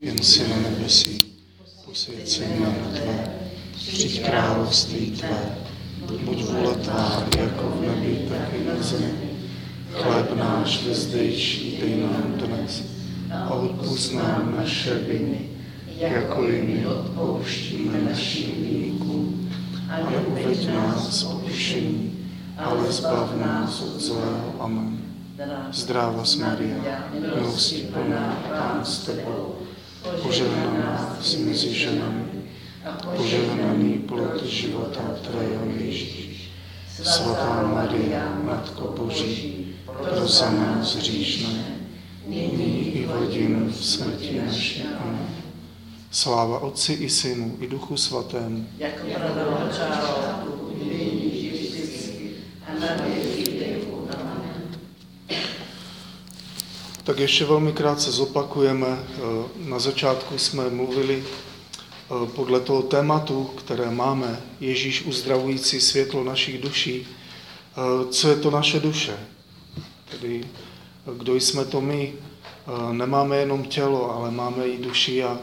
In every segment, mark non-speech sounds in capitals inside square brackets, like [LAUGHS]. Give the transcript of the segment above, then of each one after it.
jen si na nebesí, posvěd se jméno Tvé, přijď království Tvé, buď vůle Tvá, jako v nebi, tak i na zemi. Chléb náš vezdejší dej nám dnes a odpust nám naše viny, jako i my odpouštíme našim viníkům. A neuveď nás pokušení, ale zbav nás od zlého. Amen. Zdráva Maria, milosti plná, Pán s Tebou, požehnaná jsi mezi ženami, požehnaný plod života Tvého Ježíš. Svatá Maria, Matko Boží, pro za nás hříšné, nyní i v hodinu smrti naší. Amen. Sláva Otci i Synu i Duchu Svatému. Jako pravda začátku, nyní i vždycky, a na věky věku. Amen. Tak ještě velmi krátce zopakujeme. Na začátku jsme mluvili eh, podle toho tématu, které máme, Ježíš uzdravující světlo našich duší. Eh, co je to naše duše? Tedy kdo jsme to my? Eh, nemáme jenom tělo, ale máme i duši a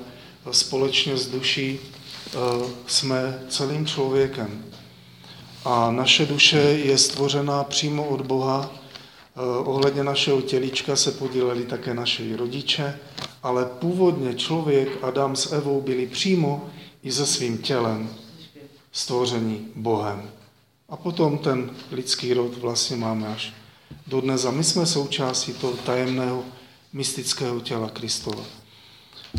společně s duší jsme celým člověkem. A naše duše je stvořená přímo od Boha, Eh, ohledně našeho tělička se podíleli také naši rodiče, ale původně člověk, Adam s Evou, byli přímo i se svým tělem stvoření Bohem. A potom ten lidský rod vlastně máme až do dnes. A my jsme součástí toho tajemného mystického těla Kristova.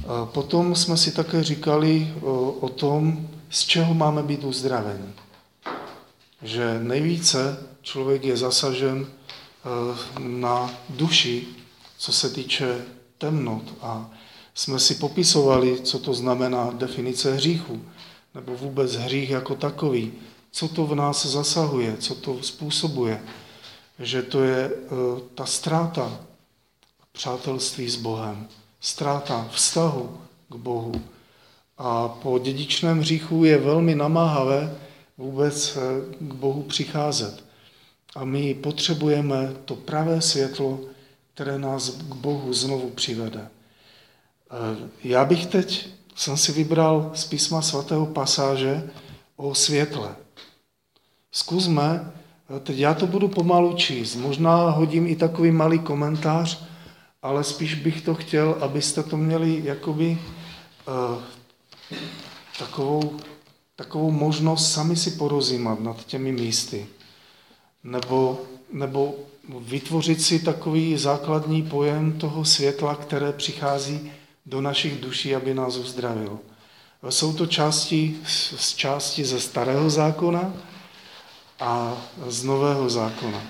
A potom jsme si také říkali o, o tom, z čeho máme být uzdraveni. Že nejvíce člověk je zasažen Eh, na duši, co se týče temnot. A jsme si popisovali, co to znamená definice hříchu, nebo vůbec hřích jako takový, co to v nás zasahuje, co to způsobuje, že to je eh, ta ztráta přátelství s Bohem, ztráta vztahu k Bohu. A po dědičném hříchu je velmi namáhavé vůbec eh, k Bohu přicházet. A my potřebujeme to pravé světlo, které nás k Bohu znovu přivede. E, já bych teď, jsem si vybral z písma svatého pasáže o světle. Zkusme, e, teď já to budu pomalu číst, možná hodím i takový malý komentář, ale spíš bych to chtěl, abyste to měli jakoby uh, takovou, takovou možnost sami si porozímat nad těmi místy nebo, nebo vytvořit si takový základní pojem toho světla, které přichází do našich duší, aby nás uzdravil. Jsou to části z části ze starého zákona a z nového zákona.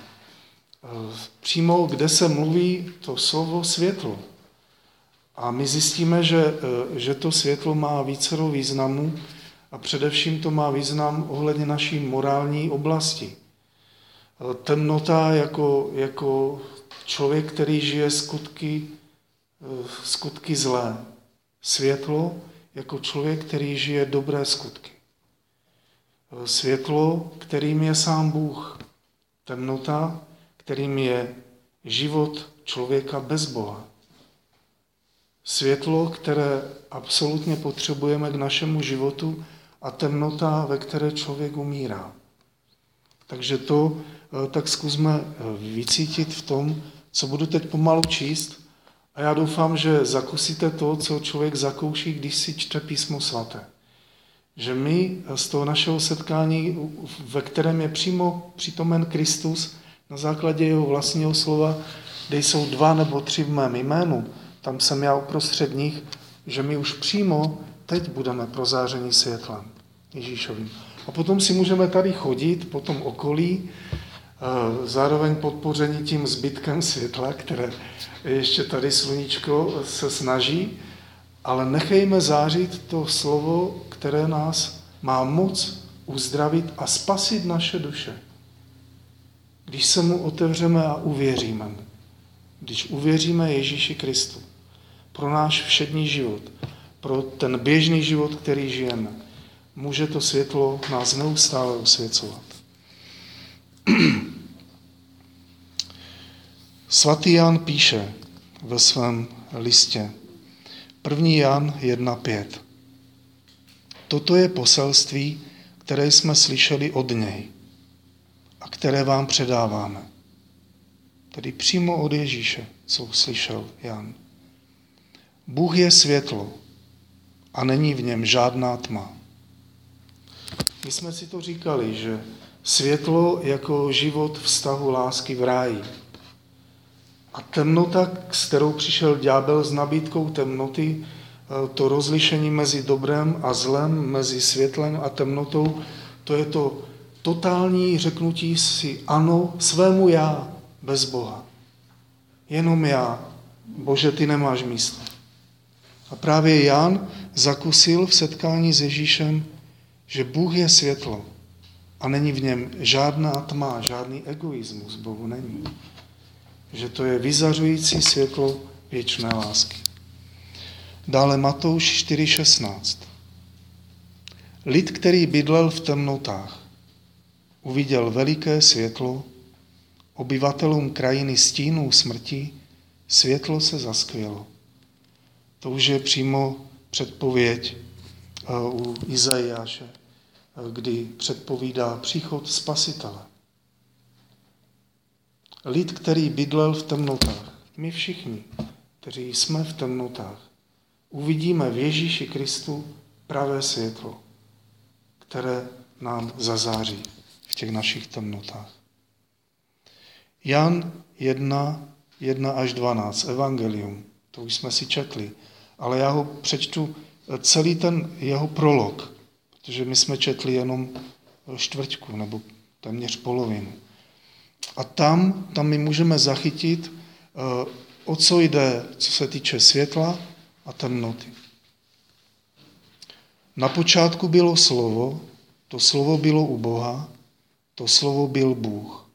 Přímo, kde se mluví to slovo světlo. A my zjistíme, že, že to světlo má vícero významů a především to má význam ohledně naší morální oblasti temnota jako, jako člověk, který žije skutky, skutky zlé. Světlo jako člověk, který žije dobré skutky. Světlo, kterým je sám Bůh. Temnota, kterým je život člověka bez Boha. Světlo, které absolutně potřebujeme k našemu životu a temnota, ve které člověk umírá. Takže to Eh, tak zkusme eh, vycítit v tom, co budu teď pomalu číst. A já doufám, že zakusíte to, co člověk zakouší, když si čte písmo svaté. Že my z toho našeho setkání, ve kterém je přímo přítomen Kristus, na základě jeho vlastního slova, kde jsou dva nebo tři v mém jménu, tam jsem já uprostřed nich, že my už přímo teď budeme prozáření světlem Ježíšovým. A potom si můžeme tady chodit po tom okolí, zároveň podpoření tím zbytkem světla, které ještě tady sluníčko se snaží, ale nechejme zářit to slovo, které nás má moc uzdravit a spasit naše duše. Když se mu otevřeme a uvěříme Když uvěříme Ježíši Kristu pro náš všední život, pro ten běžný život, který žijeme, může to světlo nás neustále osvěcovat. [CLEARS THROAT] Svatý Jan píše ve svém listě, 1. Jan 1.5. Toto je poselství, které jsme slyšeli od něj a které vám předáváme. Tedy přímo od Ježíše, co slyšel Jan. Bůh je světlo a není v něm žádná tma. My jsme si to říkali, že světlo jako život vztahu lásky v ráji. A temnota, s kterou přišel ďábel s nabídkou temnoty, eh, to rozlišení mezi dobrem a zlem, mezi světlem a temnotou, to je to totální řeknutí si ano svému já bez Boha. Jenom já. Bože, ty nemáš místo. A právě Jan zakusil v setkání s Ježíšem, že Bůh je světlo a není v něm žádná tma, žádný egoismus Bohu není. Že to je vyzařující světlo věčné lásky. Dále Matouš 4.16. Lid, který bydlel v temnotách, uviděl veliké světlo, obyvatelům krajiny stínů smrti světlo se zaskvělo. To už je přímo předpověď eh, u Izajáše, eh, kdy předpovídá příchod Spasitele. Lid, který bydlel v temnotách, my všichni, kteří jsme v temnotách, uvidíme v Ježíši Kristu pravé světlo, které nám zazáří v těch našich temnotách. Jan 1, 1 až 12, Evangelium, to už jsme si četli, ale já ho přečtu eh, celý ten jeho prolog, protože my jsme četli jenom čtvrťku nebo téměř polovinu. A tam, tam my můžeme zachytit, eh, o co jde, co se týče světla a temnoty. Na počátku bylo slovo, to slovo bylo u Boha, to slovo byl Bůh.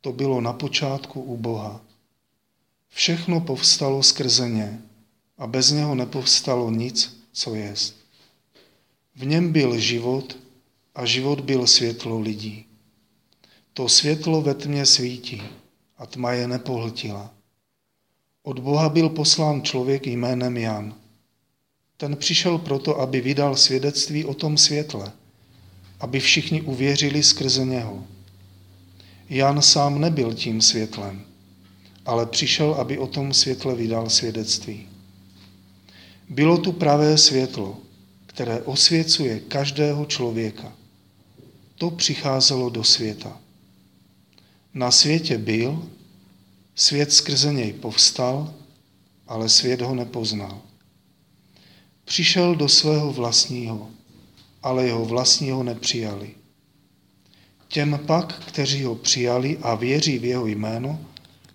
To bylo na počátku u Boha. Všechno povstalo skrze ně a bez něho nepovstalo nic, co jest. V něm byl život a život byl světlo lidí. To světlo ve tmě svítí a tma je nepohltila. Od Boha byl poslán člověk jménem Jan. Ten přišel proto, aby vydal svědectví o tom světle, aby všichni uvěřili skrze něho. Jan sám nebyl tím světlem, ale přišel, aby o tom světle vydal svědectví. Bylo tu pravé světlo, které osvěcuje každého člověka. To přicházelo do světa. Na světě byl, svět skrze něj povstal, ale svět ho nepoznal. Přišel do svého vlastního, ale jeho vlastního nepřijali. Těm pak, kteří ho přijali a věří v jeho jméno,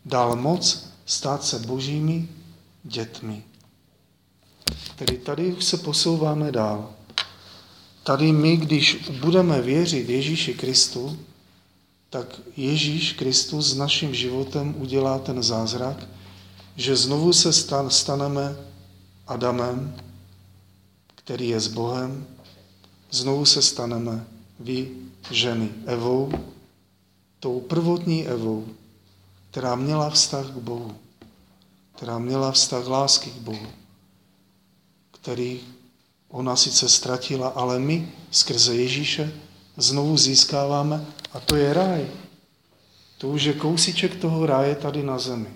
dal moc stát se božími dětmi. Tedy tady už se posouváme dál. Tady my, když budeme věřit Ježíši Kristu, tak Ježíš Kristus s naším životem udělá ten zázrak, že znovu se staneme Adamem, který je s Bohem, znovu se staneme vy, ženy, Evou, tou prvotní Evou, která měla vztah k Bohu, která měla vztah lásky k Bohu který ona sice ztratila, ale my skrze Ježíše znovu získáváme a to je ráj. To už je kousíček toho ráje tady na zemi.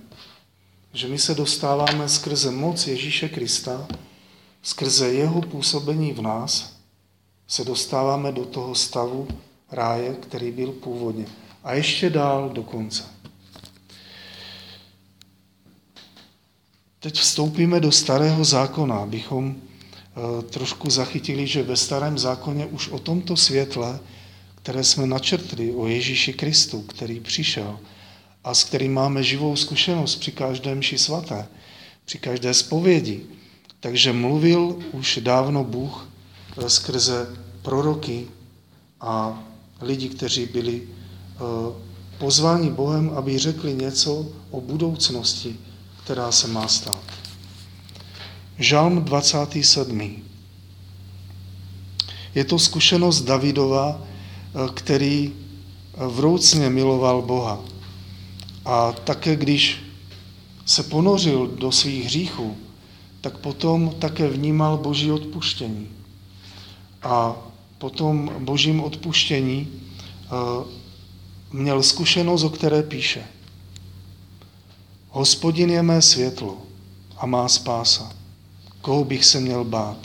Že my se dostáváme skrze moc Ježíše Krista, skrze jeho působení v nás, se dostáváme do toho stavu ráje, který byl původně. A ještě dál do konce. Teď vstoupíme do starého zákona, abychom trošku zachytili, že ve starém zákoně už o tomto světle, které jsme načrtli, o Ježíši Kristu, který přišel a s kterým máme živou zkušenost při každém mši svaté, při každé zpovědi, takže mluvil už dávno Bůh eh, skrze proroky a lidi, kteří byli eh, pozváni Bohem, aby řekli něco o budoucnosti, která se má stát. Žalm 27. Je to zkušenost Davidova, eh, který eh, vroucně miloval Boha. A také když se ponořil do svých hříchů, tak potom také vnímal boží odpuštění. A po tom božím odpuštění eh, měl zkušenost, o které píše. Hospodin je mé světlo a má spása. Koho bych se měl bát?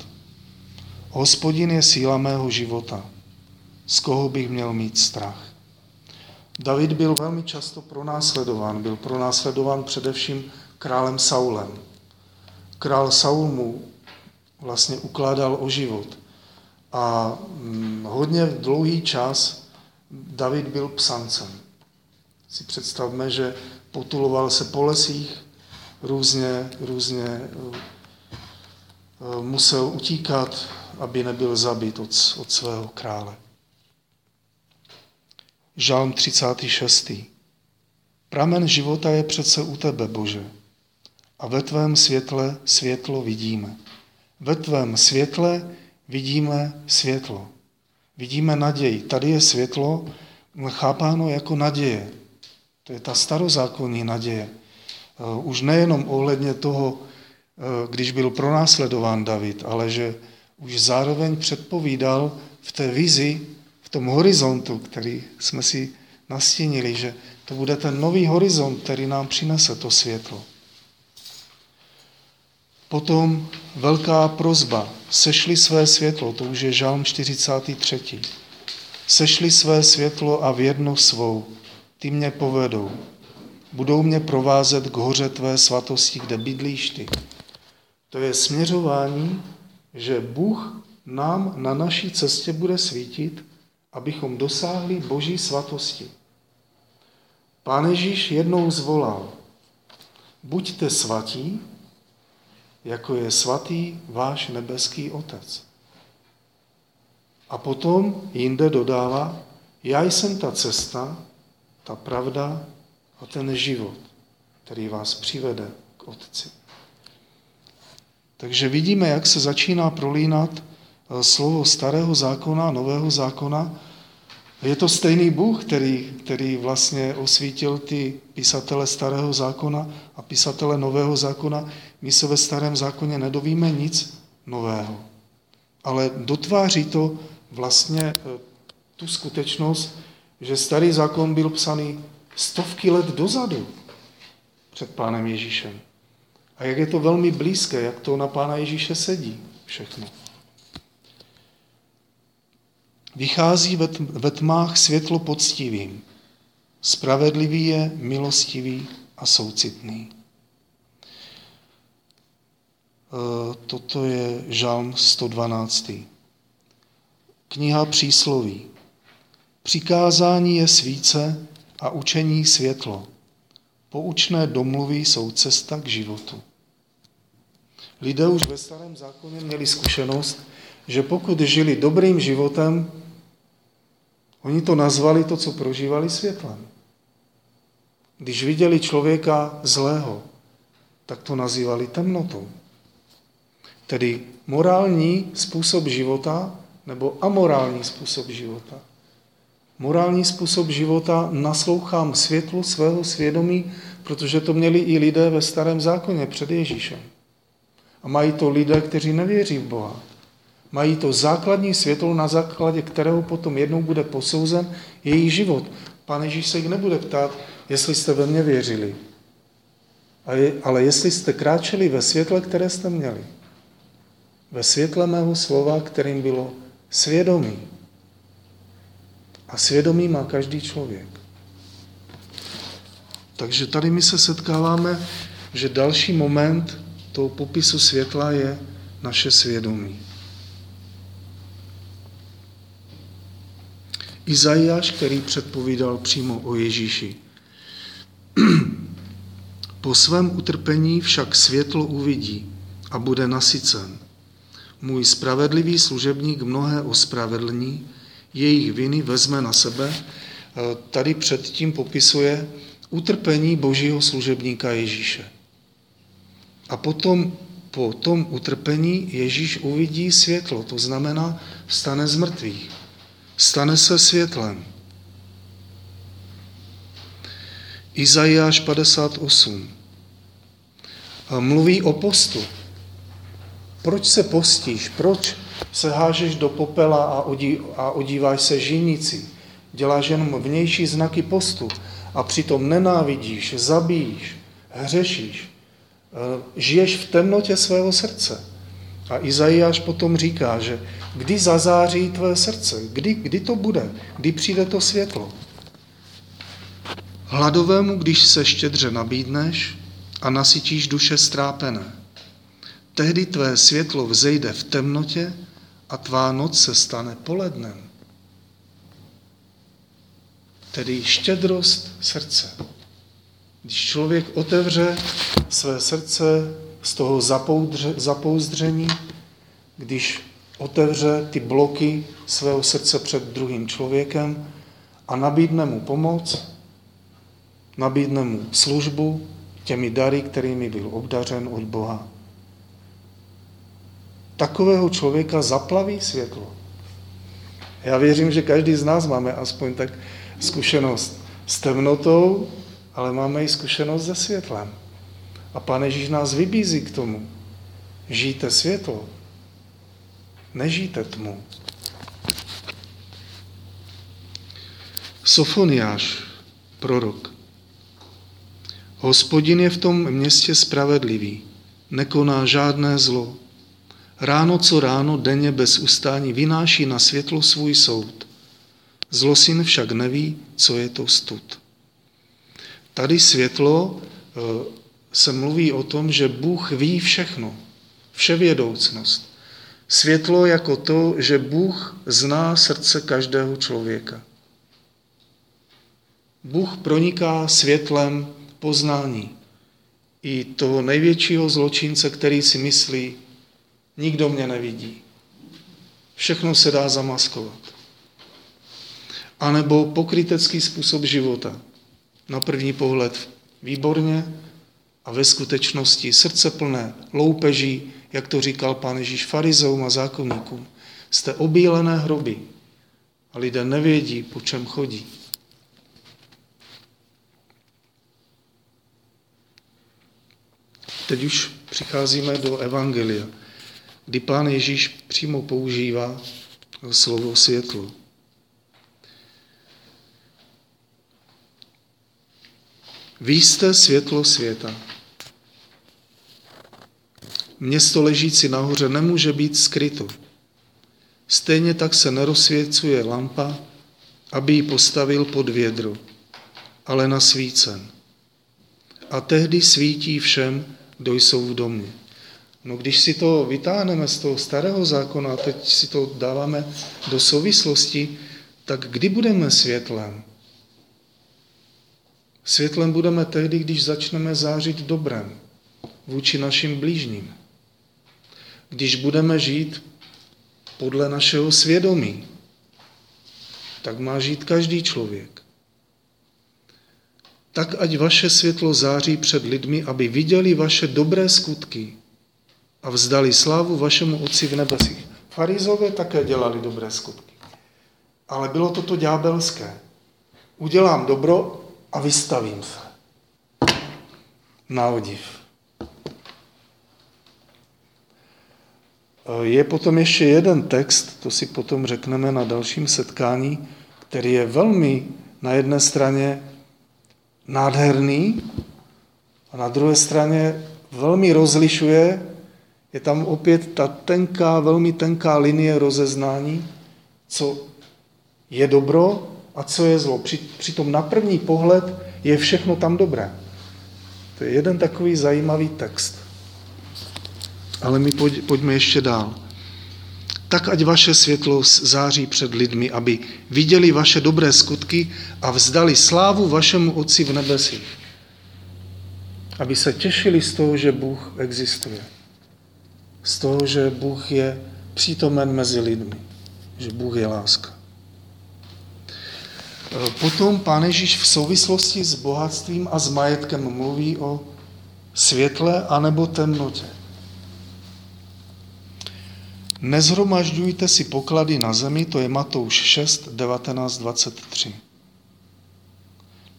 Hospodin je síla mého života. Z koho bych měl mít strach? David byl velmi často pronásledován. Byl pronásledován především králem Saulem. Král Saul mu vlastně ukládal o život. A mm, hodně dlouhý čas David byl psancem. Si představme, že potuloval se po lesích, různě, různě musel utíkat, aby nebyl zabit od, od svého krále. Žálm 36. Pramen života je přece u tebe, Bože, a ve tvém světle světlo vidíme. Ve tvém světle vidíme světlo. Vidíme naději. Tady je světlo chápáno jako naděje. To je ta starozákonní naděje. Eh, už nejenom ohledně toho, eh, když byl pronásledován David, ale že už zároveň předpovídal v té vizi, v tom horizontu, který jsme si nastínili, že to bude ten nový horizont, který nám přinese to světlo. Potom velká prozba. Sešli své světlo, to už je žálm 43. Sešli své světlo a věrnost svou, ty mě povedou. Budou mě provázet k hoře tvé svatosti, kde bydlíš ty. To je směřování, že Bůh nám na naší cestě bude svítit, abychom dosáhli boží svatosti. Pán Ježíš jednou zvolal, buďte svatí, jako je svatý váš nebeský Otec. A potom jinde dodává, já jsem ta cesta, ta pravda a ten život, který vás přivede k Otci. Takže vidíme, jak se začíná prolínat eh, slovo starého zákona, nového zákona. Je to stejný Bůh, který, který vlastně osvítil ty písatele starého zákona a písatele nového zákona. My se ve starém zákoně nedovíme nic nového. Ale dotváří to vlastně eh, tu skutečnost, že starý zákon byl psaný stovky let dozadu před pánem Ježíšem. A jak je to velmi blízké, jak to na pána Ježíše sedí všechno. Vychází ve tmách světlo poctivým. Spravedlivý je, milostivý a soucitný. E, toto je žalm 112. Kniha přísloví. Přikázání je svíce a učení světlo. Poučné domluvy jsou cesta k životu. Lidé už ve starém zákoně měli zkušenost, že pokud žili dobrým životem, oni to nazvali to, co prožívali světlem. Když viděli člověka zlého, tak to nazývali temnotou. Tedy morální způsob života nebo amorální způsob života. Morální způsob života naslouchám světlu svého svědomí, protože to měli i lidé ve starém zákoně před Ježíšem. A mají to lidé, kteří nevěří v Boha. Mají to základní světlo, na základě kterého potom jednou bude posouzen jejich život. Pán Ježíš se jich nebude ptát, jestli jste ve mně věřili, ale jestli jste kráčeli ve světle, které jste měli. Ve světle mého slova, kterým bylo svědomí. A svědomí má každý člověk. Takže tady my se setkáváme, že další moment toho popisu světla je naše svědomí. Izajáš, který předpovídal přímo o Ježíši. [CLEARS THROAT] Po svém utrpení však světlo uvidí a bude nasycen. Můj spravedlivý služebník mnohé ospravedlní, jejich viny vezme na sebe. Tady předtím popisuje utrpení božího služebníka Ježíše. A potom po tom utrpení Ježíš uvidí světlo, to znamená vstane z mrtvých. Stane se světlem. Izajáš 58 mluví o postu. Proč se postíš? Proč se hážeš do popela a, odí, a odíváš se žinici? Děláš jenom vnější znaky postu a přitom nenávidíš, zabíjíš, hřešíš. Eh, žiješ v temnotě svého srdce. A Izajáš potom říká, že kdy zazáří tvé srdce, kdy, kdy to bude, kdy přijde to světlo. Hladovému, když se štědře nabídneš a nasytíš duše strápené, tehdy tvé světlo vzejde v temnotě a tvá noc se stane polednem. Tedy štědrost srdce. Když člověk otevře své srdce z toho zapoudře, zapouzdření, když otevře ty bloky svého srdce před druhým člověkem a nabídne mu pomoc, nabídne mu službu těmi dary, kterými byl obdařen od Boha. Takového člověka zaplaví světlo. Já věřím, že každý z nás máme aspoň tak zkušenost s temnotou, ale máme i zkušenost se světlem. A Pán Ježíš nás vybízí k tomu. Žijte světlo, nežijte tmu. Sofoniáš, prorok. Hospodin je v tom městě spravedlivý, nekoná žádné zlo. Ráno co ráno, denně bez ustání vynáší na světlo svůj soud. Zlosin však neví, co je to stud. Tady světlo eh, se mluví o tom, že Bůh ví všechno, vševědoucnost. Světlo jako to, že Bůh zná srdce každého člověka. Bůh proniká světlem poznání i toho největšího zločince, který si myslí, nikdo mě nevidí. Všechno se dá zamaskovat. A nebo pokrytecký způsob života. Na první pohled výborně, a ve skutečnosti srdce plné loupeží, jak to říkal pán Ježíš farizeům a zákonníkům, jste obílené hroby a lidé nevědí, po čem chodí. Teď už přicházíme do Evangelia, kdy pán Ježíš přímo používá slovo světlo. Vy jste světlo světa. Město ležící nahoře nemůže být skryto. Stejně tak se nerozsvěcuje lampa, aby ji postavil pod vědro, ale na svícen. A tehdy svítí všem, kdo jsou v domě. No když si to vytáhneme z toho starého zákona a teď si to dáváme do souvislosti, tak kdy budeme světlem? Světlem budeme tehdy, když začneme zářit dobrem vůči našim blížním když budeme žít podle našeho svědomí, tak má žít každý člověk. Tak ať vaše světlo září před lidmi, aby viděli vaše dobré skutky a vzdali slávu vašemu Otci v nebesích. Farizové také dělali dobré skutky. Ale bylo to to ďábelské. Udělám dobro a vystavím se. Na odiv. Je potom ještě jeden text, to si potom řekneme na dalším setkání, který je velmi na jedné straně nádherný a na druhé straně velmi rozlišuje, je tam opět ta tenká, velmi tenká linie rozeznání, co je dobro a co je zlo. Přitom na první pohled je všechno tam dobré. To je jeden takový zajímavý text. Ale my pojď, pojďme ještě dál. Tak ať vaše světlo září před lidmi, aby viděli vaše dobré skutky a vzdali slávu vašemu Otci v nebesích. Aby se těšili z toho, že Bůh existuje. Z toho, že Bůh je přítomen mezi lidmi. Že Bůh je láska. Potom Pán Ježíš v souvislosti s bohatstvím a s majetkem mluví o světle anebo temnotě. Nezhromažďujte si poklady na zemi, to je Matouš 6, 19, 23.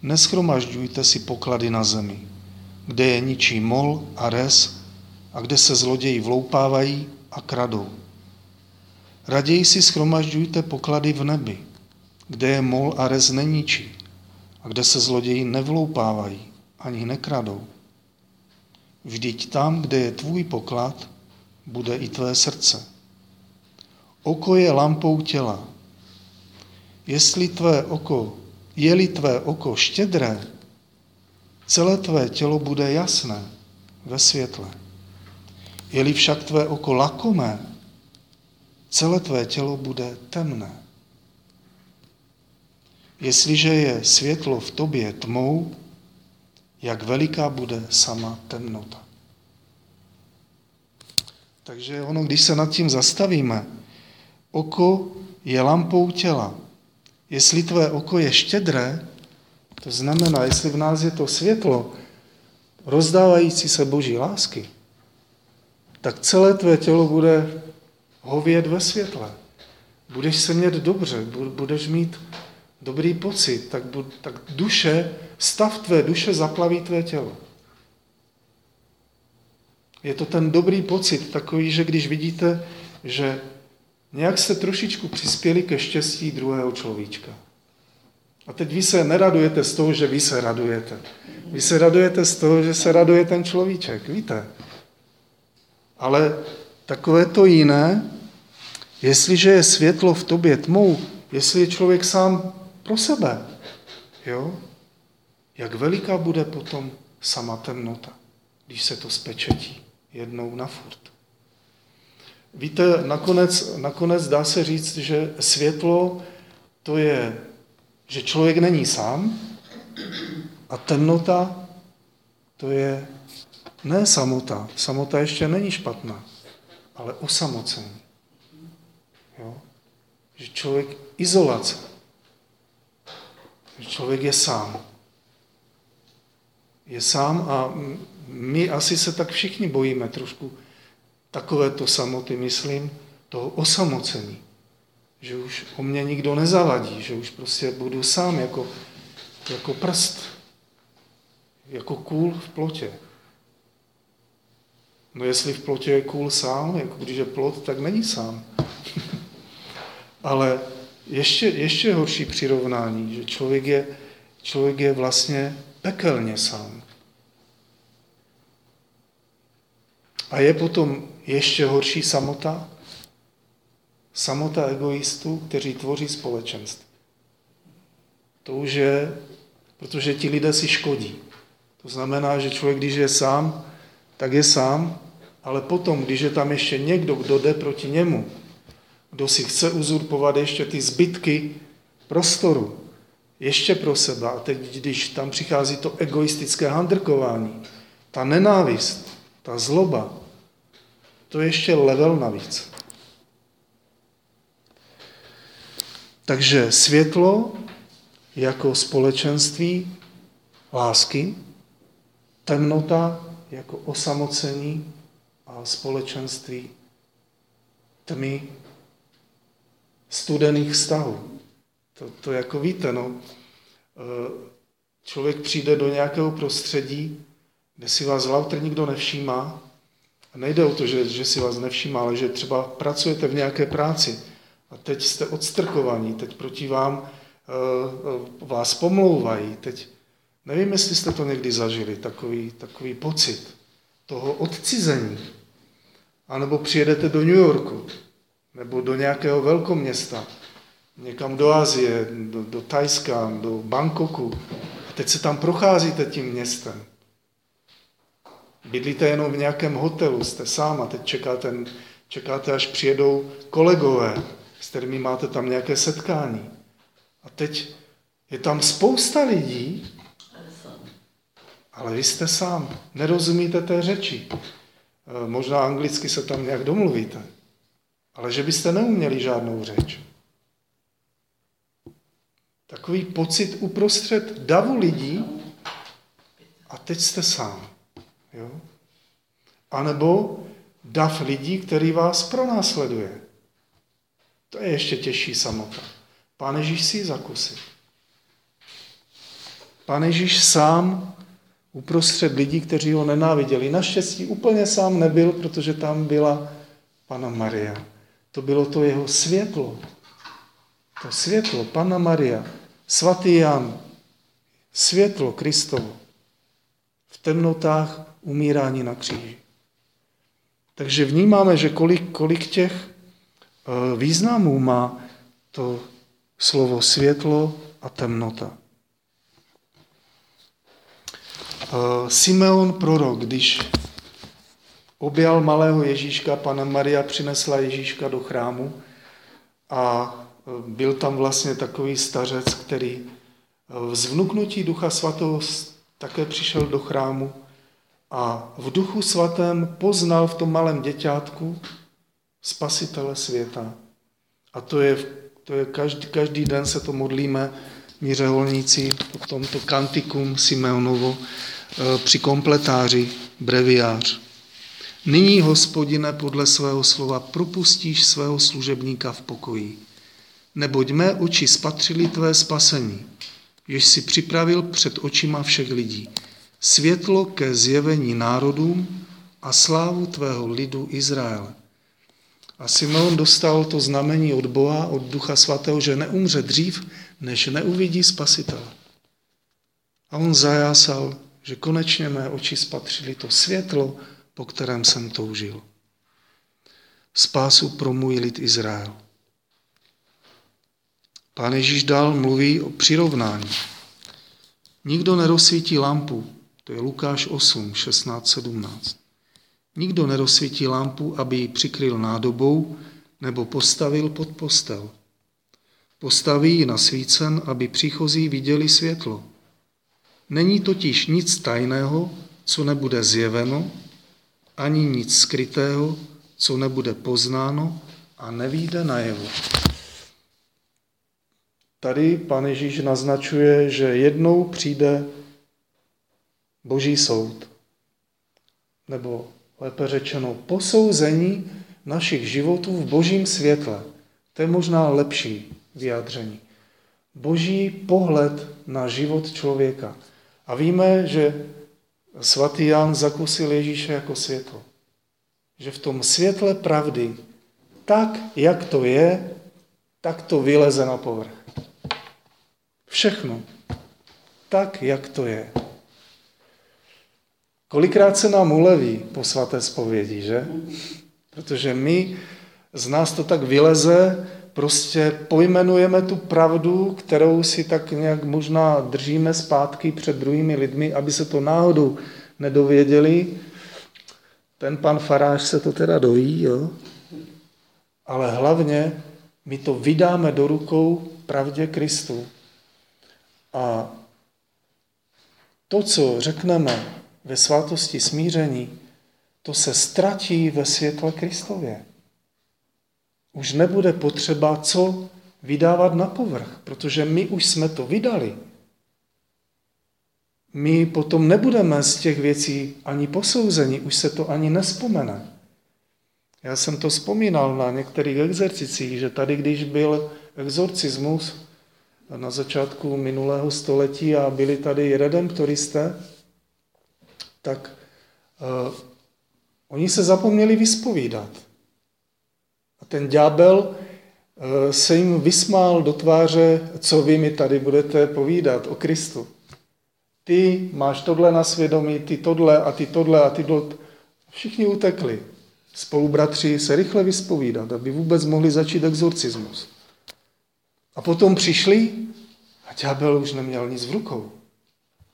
Neschromažďujte si poklady na zemi, kde je ničí mol a res a kde se zloději vloupávají a kradou. Raději si schromažďujte poklady v nebi, kde je mol a rez neníčí a kde se zloději nevloupávají ani nekradou. Vždyť tam, kde je tvůj poklad, bude i tvé srdce. Oko je lampou těla. Jestli tvé oko, je-li tvé oko štědré, celé tvé tělo bude jasné ve světle. Je-li však tvé oko lakomé, celé tvé tělo bude temné. Jestliže je světlo v tobě tmou, jak veliká bude sama temnota. Takže ono, když se nad tím zastavíme, oko je lampou těla. Jestli tvé oko je štědré, to znamená, jestli v nás je to světlo, rozdávající se boží lásky, tak celé tvé tělo bude hovět ve světle. Budeš se mít dobře, budeš mít dobrý pocit, tak, tak duše, stav tvé duše zaplaví tvé tělo. Je to ten dobrý pocit, takový, že když vidíte, že nějak jste trošičku přispěli ke štěstí druhého človíčka. A teď vy se neradujete z toho, že vy se radujete. Vy se radujete z toho, že se raduje ten človíček, víte? Ale takové to jiné, jestliže je světlo v tobě tmou, jestli je člověk sám pro sebe, jo? Jak veliká bude potom sama temnota, když se to spečetí jednou na furt. Víte, nakonec, nakonec dá se říct, že světlo to je, že člověk není sám a temnota to je ne samota. Samota ještě není špatná, ale osamocení. Jo? Že člověk izolace. Že člověk je sám. Je sám a my asi se tak všichni bojíme trošku takovéto samoty, myslím, toho osamocení. Že už o mě nikdo nezavadí, že už prostě budu sám jako, jako prst, jako kůl v plotě. No jestli v plotě je kůl sám, jako když je plot, tak není sám. [LAUGHS] Ale ještě, ještě horší přirovnání, že člověk je, člověk je vlastně pekelně sám. A je potom ještě horší samota, samota egoistů, kteří tvoří společenství. To už je, protože ti lidé si škodí. To znamená, že člověk, když je sám, tak je sám, ale potom, když je tam ještě někdo, kdo jde proti němu, kdo si chce uzurpovat ještě ty zbytky prostoru, ještě pro sebe, a teď, když tam přichází to egoistické handrkování, ta nenávist, ta zloba, to je ještě level navíc. Takže světlo jako společenství lásky, temnota jako osamocení a společenství tmy studených vztahů. To, to jako víte, no, eh, člověk přijde do nějakého prostředí, kde si vás lauter nikdo nevšímá, a nejde o to, že, že si vás nevšímá, ale že třeba pracujete v nějaké práci a teď jste odstrkovaní, teď proti vám uh, vás pomlouvají, teď nevím, jestli jste to někdy zažili, takový, takový pocit toho odcizení. A nebo přijedete do New Yorku, nebo do nějakého velkoměsta, někam do Asie, do, do Tajska, do Bangkoku. A teď se tam procházíte tím městem. Bydlíte jenom v nějakém hotelu, jste sám a teď čekáte, čekáte, až přijedou kolegové, s kterými máte tam nějaké setkání. A teď je tam spousta lidí, ale vy jste sám, nerozumíte té řeči. E, možná anglicky se tam nějak domluvíte, ale že byste neuměli žádnou řeč. Takový pocit uprostřed davu lidí a teď jste sám. Jo? A nebo dav lidí, který vás pronásleduje. To je ještě těžší samota. Pán Ježíš si ji zakusil. Pán Ježíš sám uprostřed lidí, kteří ho nenáviděli. Naštěstí úplně sám nebyl, protože tam byla Pana Maria. To bylo to jeho světlo. To světlo, Pana Maria, svatý Jan, světlo Kristovo v temnotách umírání na kříži. Takže vnímáme, že kolik, kolik těch eh, významů má to slovo světlo a temnota. Eh, Simeon prorok, když objal malého Ježíška, pana Maria přinesla Ježíška do chrámu a eh, byl tam vlastně takový stařec, který z vnuknutí Ducha Svatého také přišel do chrámu a v duchu svatém poznal v tom malém děťátku spasitele světa. A to je, to je každý, každý den se to modlíme, my řeholníci, o tomto kantikum Simeonovo eh, při kompletáři breviář. Nyní, hospodine, podle svého slova propustíš svého služebníka v pokoji, neboť mé oči spatřili tvé spasení, jež si připravil před očima všech lidí světlo ke zjevení národům a slávu tvého lidu Izraele. A Simeon dostal to znamení od Boha, od Ducha Svatého, že neumře dřív, než neuvidí spasitele. A on zajásal, že konečně mé oči spatřili to světlo, po kterém jsem toužil. Spásu pro můj lid Izrael. Pán Ježíš dál mluví o přirovnání. Nikdo nerozsvítí lampu to je Lukáš 8, 16, 17. Nikdo nerozsvítí lampu, aby ji přikryl nádobou nebo postavil pod postel. Postaví ji na svícen, aby příchozí viděli světlo. Není totiž nic tajného, co nebude zjeveno, ani nic skrytého, co nebude poznáno a nevíde najevo. Tady pan Ježíš naznačuje, že jednou přijde boží soud, nebo lépe řečeno posouzení našich životů v božím světle. To je možná lepší vyjádření. Boží pohled na život člověka. A víme, že svatý Jan zakusil Ježíše jako světlo. Že v tom světle pravdy, tak, jak to je, tak to vyleze na povrch. Všechno. Tak, jak to je. Kolikrát se nám uleví po svaté zpovědi, že? Protože my, z nás to tak vyleze, prostě pojmenujeme tu pravdu, kterou si tak nějak možná držíme zpátky před druhými lidmi, aby se to náhodou nedověděli. Ten pan farář se to teda doví, jo? ale hlavně my to vydáme do rukou pravdě Kristu. A to, co řekneme ve svátosti smíření, to se ztratí ve světle Kristově. Už nebude potřeba co vydávat na povrch, protože my už jsme to vydali. My potom nebudeme z těch věcí ani posouzeni, už se to ani nespomene. Já jsem to vzpomínal na některých exercicích, že tady, když byl exorcismus na začátku minulého století a byli tady redemptoristé, tak uh, oni se zapomněli vyspovídat. A ten ďábel uh, se jim vysmál do tváře, co vy mi tady budete povídat o Kristu. Ty máš tohle na svědomí, ty tohle a ty tohle a ty tohle. Všichni utekli. Spolubratři se rychle vyspovídat, aby vůbec mohli začít exorcismus. A potom přišli a ďábel už neměl nic v rukou.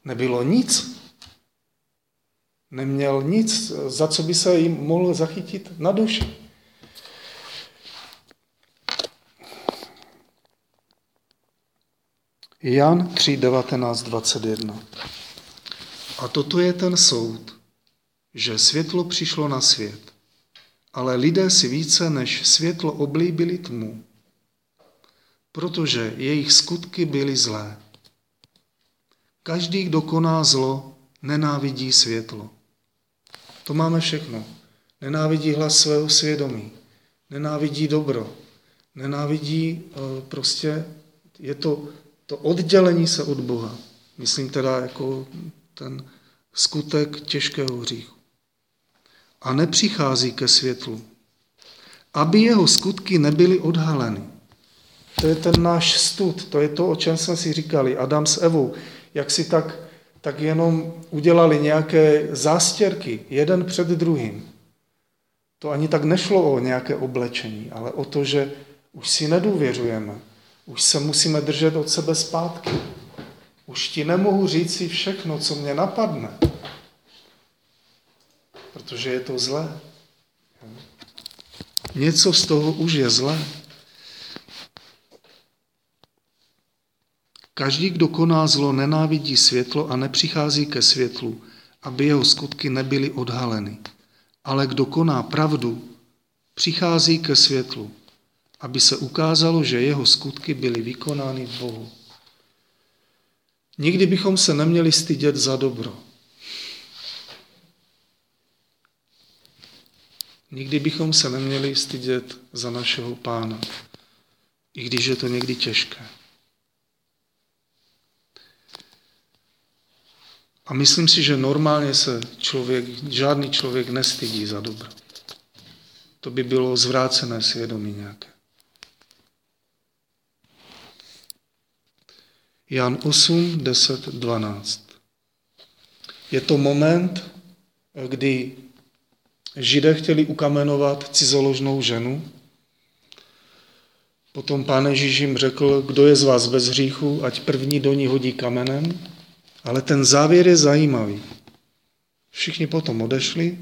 Nebylo nic, neměl nic, za co by se jim mohl zachytit na duši. Jan 3, 19, 21. A toto je ten soud, že světlo přišlo na svět, ale lidé si více než světlo oblíbili tmu, protože jejich skutky byly zlé. Každý, kdo koná zlo, nenávidí světlo to máme všechno. Nenávidí hlas svého svědomí, nenávidí dobro, nenávidí eh, prostě, je to to oddělení se od Boha. Myslím teda jako ten skutek těžkého hříchu. A nepřichází ke světlu, aby jeho skutky nebyly odhaleny. To je ten náš stud, to je to, o čem jsme si říkali, Adam s Evou, jak si tak, tak jenom udělali nějaké zástěrky, jeden před druhým. To ani tak nešlo o nějaké oblečení, ale o to, že už si nedůvěřujeme, už se musíme držet od sebe zpátky. Už ti nemohu říct si všechno, co mě napadne, protože je to zlé. Něco z toho už je zlé. Každý, kdo koná zlo, nenávidí světlo a nepřichází ke světlu, aby jeho skutky nebyly odhaleny. Ale kdo koná pravdu, přichází ke světlu, aby se ukázalo, že jeho skutky byly vykonány v Bohu. Nikdy bychom se neměli stydět za dobro. Nikdy bychom se neměli stydět za našeho pána, i když je to někdy těžké. A myslím si, že normálně se člověk, žádný člověk nestydí za dobro. To by bylo zvrácené svědomí nějaké. Jan 8, 10, 12. Je to moment, kdy Židé chtěli ukamenovat cizoložnou ženu. Potom pán Ježíš jim řekl, kdo je z vás bez hříchu, ať první do ní hodí kamenem. Ale ten závěr je zajímavý. Všichni potom odešli,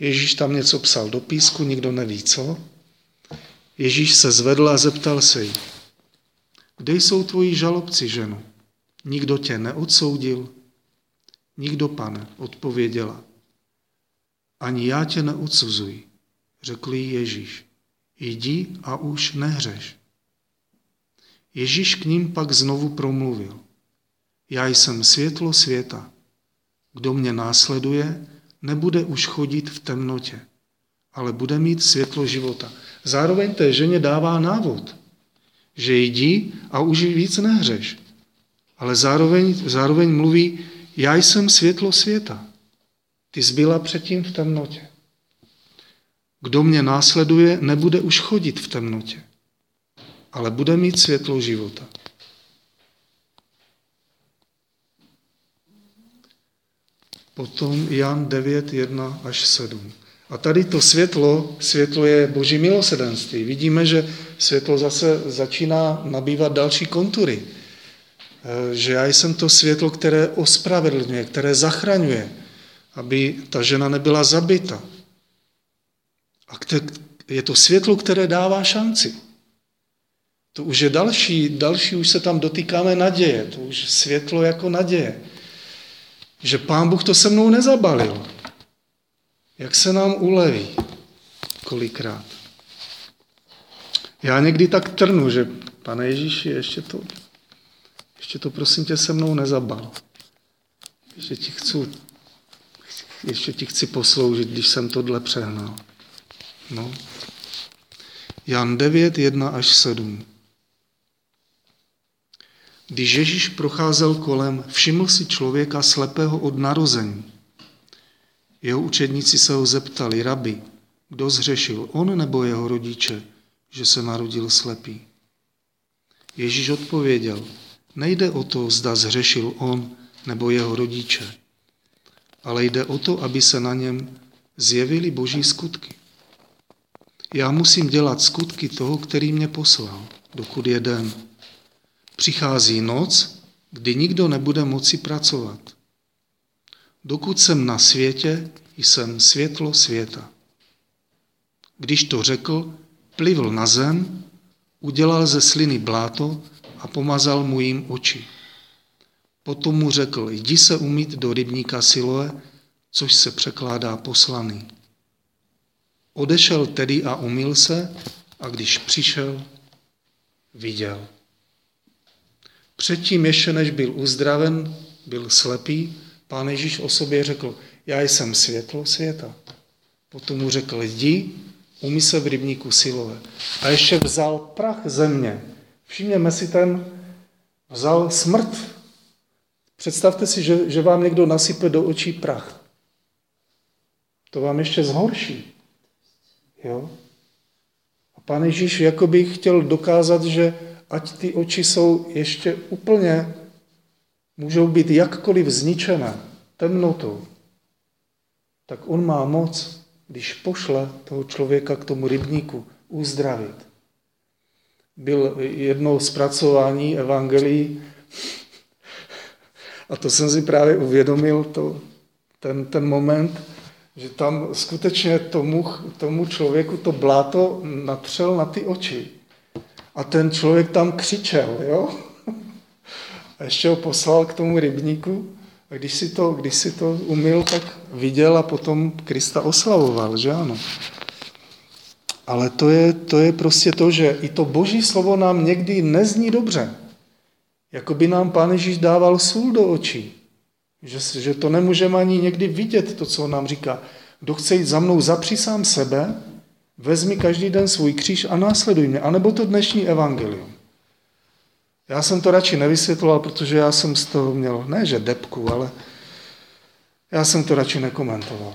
Ježíš tam něco psal do písku, nikdo neví co. Ježíš se zvedl a zeptal se jí, kde jsou tvoji žalobci, ženo? Nikdo tě neodsoudil? Nikdo, pane, odpověděla. Ani já tě neodsuzuji, řekl jí Ježíš. Jdi a už nehřeš. Ježíš k ním pak znovu promluvil. Já jsem světlo světa. Kdo mě následuje, nebude už chodit v temnotě, ale bude mít světlo života. Zároveň té ženě dává návod, že jdi a už víc nehřeš. Ale zároveň, zároveň mluví, já jsem světlo světa. Ty zbyla předtím v temnotě. Kdo mě následuje, nebude už chodit v temnotě, ale bude mít světlo života. Potom Jan 9, 1 až 7. A tady to světlo, světlo je boží milosedenství. Vidíme, že světlo zase začíná nabývat další kontury. E, že já jsem to světlo, které ospravedlňuje, které zachraňuje, aby ta žena nebyla zabita. A je to světlo, které dává šanci. To už je další, další už se tam dotýkáme naděje, to už světlo jako naděje že pán Bůh to se mnou nezabalil. Jak se nám uleví kolikrát. Já někdy tak trnu, že pane Ježíši, ještě to, ještě to prosím tě se mnou nezabal. Ještě ti chci, ještě ti chci posloužit, když jsem tohle přehnal. No. Jan 9, 1 až 7. Když Ježíš procházel kolem, všiml si člověka slepého od narození. Jeho učedníci se ho zeptali, rabi, kdo zřešil, on nebo jeho rodiče, že se narodil slepý. Ježíš odpověděl, nejde o to, zda zřešil on nebo jeho rodiče, ale jde o to, aby se na něm zjevily boží skutky. Já musím dělat skutky toho, který mě poslal, dokud je den. Přichází noc, kdy nikdo nebude moci pracovat. Dokud jsem na světě, jsem světlo světa. Když to řekl, plivl na zem, udělal ze sliny bláto a pomazal mu jim oči. Potom mu řekl, jdi se umít do rybníka Siloe, což se překládá poslaný. Odešel tedy a umil se a když přišel, viděl. Předtím ještě, než byl uzdraven, byl slepý, pán Ježíš o sobě řekl, já jsem světlo světa. Potom mu řekl, jdi, umí se v rybníku silové. A ještě vzal prach země. Všimněme si ten, vzal smrt. Představte si, že, že vám někdo nasype do očí prach. To vám ještě zhorší. Jo? Pán Ježíš jakoby chtěl dokázat, že ať ty oči jsou ještě úplně, můžou být jakkoliv zničené temnotou, tak on má moc, když pošle toho člověka k tomu rybníku, uzdravit. Byl jednou zpracování evangelií a to jsem si právě uvědomil, to, ten, ten moment, že tam skutečně tomu, tomu člověku to bláto natřel na ty oči. A ten člověk tam křičel, jo? A ještě ho poslal k tomu rybníku. A když si to, když si to umil, tak viděl a potom Krista oslavoval, že ano. Ale to je, to je prostě to, že i to boží slovo nám někdy nezní dobře. Jako by nám Pán Ježíš dával sůl do očí. Že, že to nemůžeme ani někdy vidět, to, co on nám říká. Kdo chce jít za mnou, zapři sám sebe, vezmi každý den svůj kříž a následuj mě. A nebo to dnešní evangelium. Já jsem to radši nevysvětloval, protože já jsem z toho měl, ne že depku, ale já jsem to radši nekomentoval.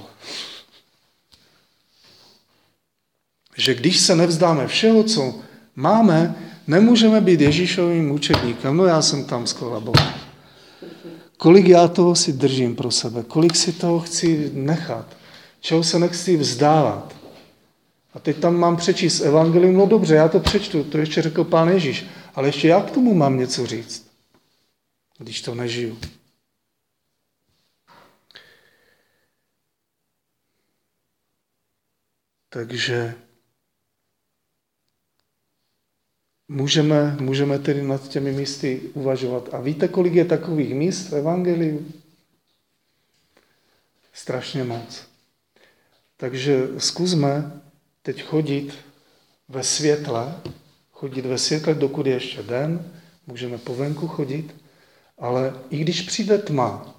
Že když se nevzdáme všeho, co máme, nemůžeme být Ježíšovým učedníkem. No já jsem tam skolaboval. Kolik já toho si držím pro sebe, kolik si toho chci nechat, čeho se nechci vzdávat. A teď tam mám přečíst evangelium, no dobře, já to přečtu, to ještě řekl pán Ježíš, ale ještě já k tomu mám něco říct, když to nežiju. Takže můžeme, můžeme tedy nad těmi místy uvažovat. A víte, kolik je takových míst v Evangeliu? Strašně moc. Takže zkusme teď chodit ve světle, chodit ve světle, dokud je ještě den, můžeme po venku chodit, ale i když přijde tma,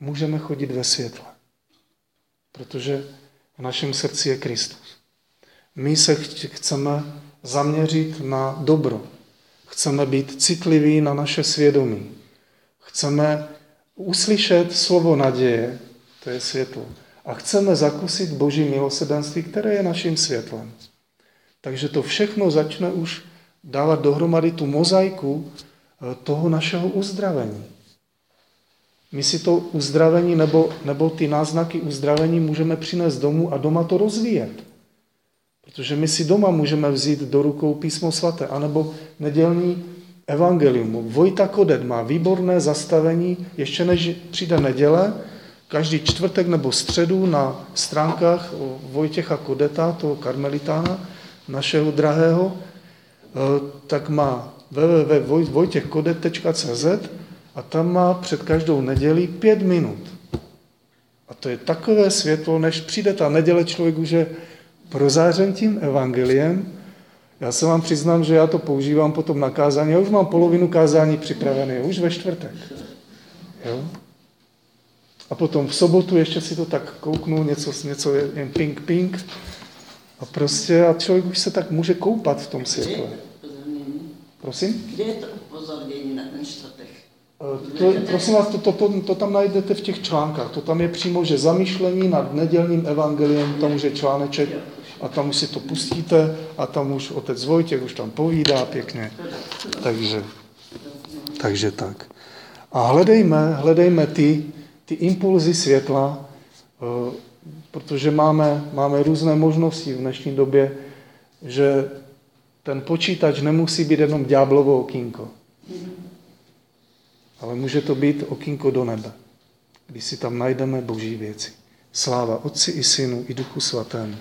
můžeme chodit ve světle. Protože v našem srdci je Kristus. My se chceme zaměřit na dobro. Chceme být citliví na naše svědomí. Chceme uslyšet slovo naděje, to je světlo. A chceme zakusit Boží milosedenství, které je naším světlem. Takže to všechno začne už dávat dohromady tu mozaiku eh, toho našeho uzdravení. My si to uzdravení nebo, nebo ty náznaky uzdravení můžeme přinést domů a doma to rozvíjet. Protože my si doma můžeme vzít do rukou písmo svaté, anebo nedělní evangelium. Vojta Kodet má výborné zastavení, ještě než přijde neděle, každý čtvrtek nebo středu na stránkách Vojtěcha Kodeta, toho karmelitána, našeho drahého, eh, tak má www.vojtěchkodet.cz a tam má před každou nedělí pět minut. A to je takové světlo, než přijde ta neděle, člověk už je prozářen tím evangeliem. Já se vám přiznám, že já to používám potom na kázání. Já už mám polovinu kázání připravené, už ve čtvrtek. Jo? A potom v sobotu ještě si to tak kouknu, něco, něco jen ping, ping. A prostě a člověk už se tak může koupat v tom světle. Prosím? Kde je to upozornění na ten čtvrtek? Eh, to, prosím vás, to, to, to, to tam najdete v těch článkách. To tam je přímo, že zamýšlení nad nedělním evangeliem, tam už je článeček a tam už si to pustíte a tam už otec Vojtěch už tam povídá pěkně. Takže, takže tak. A hledejme, hledejme ty, ty impulzy světla, eh, protože máme, máme různé možnosti v dnešní době, že ten počítač nemusí být jenom ďáblovo okýnko. Ale může to být okýnko do nebe, když si tam najdeme boží věci. Sláva Otci i Synu i Duchu Svatému.